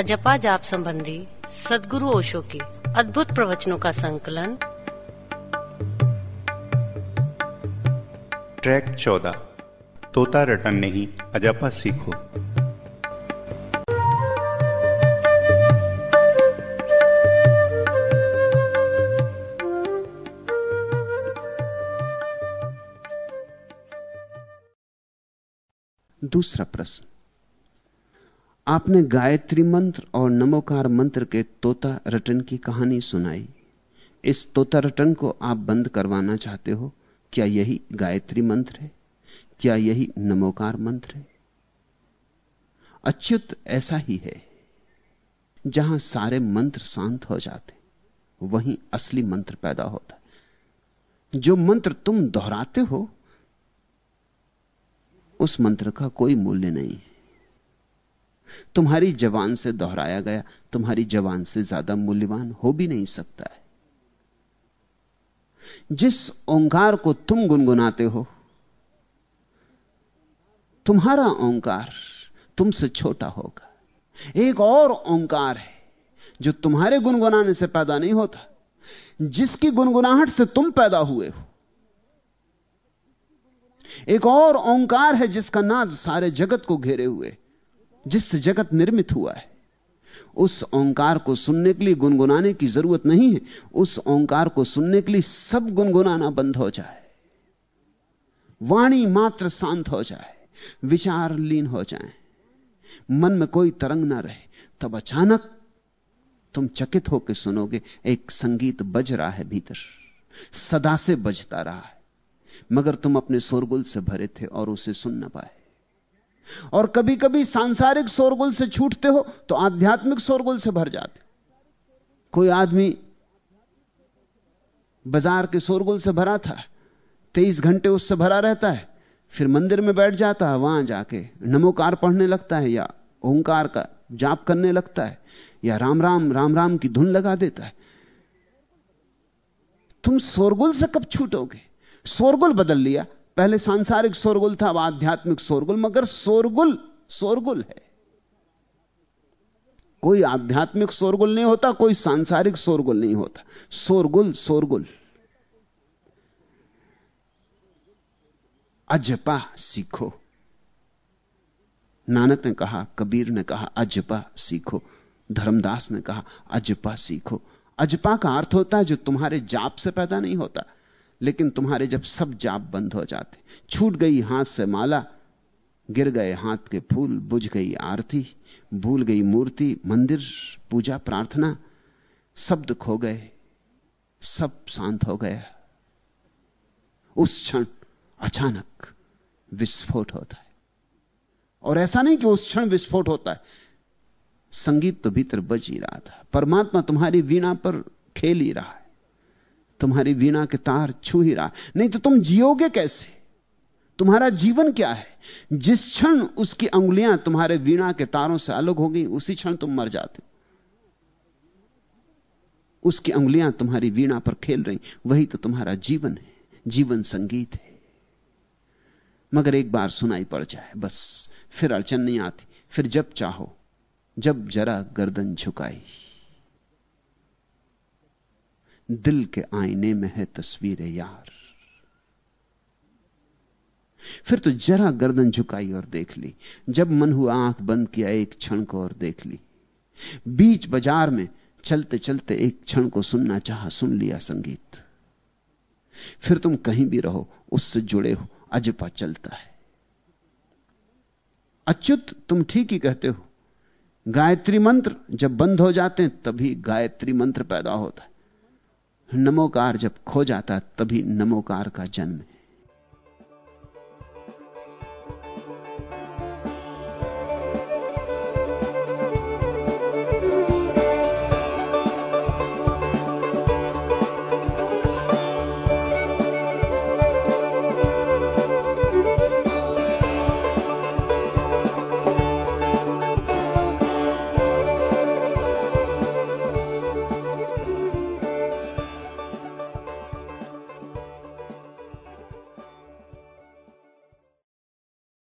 अजपा जाप संबंधी सदगुरु ओशो के अद्भुत प्रवचनों का संकलन। ट्रैक चौदह। तोता रटन नहीं अजपा सीखो। दूसरा प्रश्न। आपने गायत्री मंत्र और नमोकार मंत्र के तोता रटन की कहानी सुनाई। इस तोता रटन को आप बंद करवाना चाहते हो? क्या यही गायत्री मंत्र है? क्या यही नमोकार मंत्र है? अच्युत ऐसा ही है। जहाँ सारे मंत्र शांत हो जाते, वहीं असली मंत्र पैदा होता। है जो मंत्र तुम दोहराते हो, उस मंत्र का कोई मूल्य नहीं है। तुम्हारी जवान से दोहराया गया, तुम्हारी जवान से ज़्यादा मूल्यवान हो भी नहीं सकता है। जिस ओंकार को तुम गुनगुनाते हो, तुम्हारा ओंकार तुमसे छोटा होगा। एक और ओंकार है जो तुम्हारे गुनगुनाने से पैदा नहीं होता, जिसकी गुनगुनाहट से तुम पैदा हुए हो। एक और ओंकार है जिसका नाद सारे जगत को घेरे हुए जिससे जगत निर्मित हुआ है, उस ओंकार को सुनने के लिए गुनगुनाने की ज़रूरत नहीं है, उस ओंकार को सुनने के लिए सब गुनगुनाना बंद हो जाए। वाणी मात्र शांत हो जाए, विचार लीन हो जाए, मन में कोई तरंग ना रहे, तब अचानक तुम चकित होकर सुनोगे, एक संगीत बज रहा है भीतर, सदा से बजता रहा है, मगर तुम अपने शोरगुल से भरे थे और उसे सुन न पाए। और कभी कभी सांसारिक शोरगुल से छूटते हो तो आध्यात्मिक शोरगुल से भर जाते कोई आदमी बाज़ार के शोरगुल से भरा था, तेईस घंटे उससे भरा रहता है, फिर मंदिर में बैठ जाता है, वहाँ जाके नमोकार पढ़ने लगता है, या ओंकार का जाप करने लगता है, या राम राम राम राम की धुन लगा देता है। तुम शोरगुल से कब छूटोगे? शोरगुल बदल लिया। पहले सांसारिक शोरगुल था, अब आध्यात्मिक शोरगुल, मगर शोरगुल शोरगुल है। कोई आध्यात्मिक शोरगुल नहीं होता, कोई सांसारिक शोरगुल नहीं होता। शोरगुल शोरगुल। अजपा सीखो। नानक ने कहा, कबीर ने कहा, अजपा सीखो। धर्मदास ने कहा, अजपा सीखो। अजपा का अर्थ होता है जो तुम्हारे जाप से पैदा नहीं होता। लेकिन तुम्हारे जब सब जाप बंद हो जाते, छूट गई हाथ से माला, गिर गए हाथ के फूल, बुझ गई आरती, भूल गई मूर्ति, मंदिर, पूजा, प्रार्थना, शब्द खो गए, सब शांत हो गया। उस क्षण अचानक विस्फोट होता है। और ऐसा नहीं कि उस क्षण विस्फोट होता है। संगीत तो भीतर बज ही रहा था। परमात्मा तुम्हारी वीणा पर खेल ही रहा है। तुम्हारी वीणा के तार छू ही रहा नहीं तो तुम जियोगे कैसे? तुम्हारा जीवन क्या है? जिस क्षण उसकी अंगुलियाँ तुम्हारे वीणा के तारों से अलग हो गई, उसी क्षण तुम मर जाते उसकी अंगुलियाँ तुम्हारी वीणा पर खेल रही, वही तो तुम्हारा जीवन है। जीवन संगीत है। मगर एक बार सुनाई पड़ जाए, बस, फिर अड़चन नहीं आती। फिर जब चाहो, जब जरा गर्दन झुकाई। दिल के आईने में है तस्वीर यार। फिर तो जरा गर्दन झुकाई और देख ली, जब मन हुआ आँख बंद किया एक क्षण को और देख ली। बीच बाज़ार में चलते चलते एक क्षण को सुनना चाहा, सुन लिया संगीत। फिर तुम कहीं भी रहो, उससे जुड़े हो, अजपा चलता है। अच्युत, तुम ठीक ही कहते हो। गायत्री मंत्र जब बंद हो जाते हैं, तभी गायत्री मंत्र पैदा होता है। नमोकार जब खो जाता तभी नमोकार का जन्म है।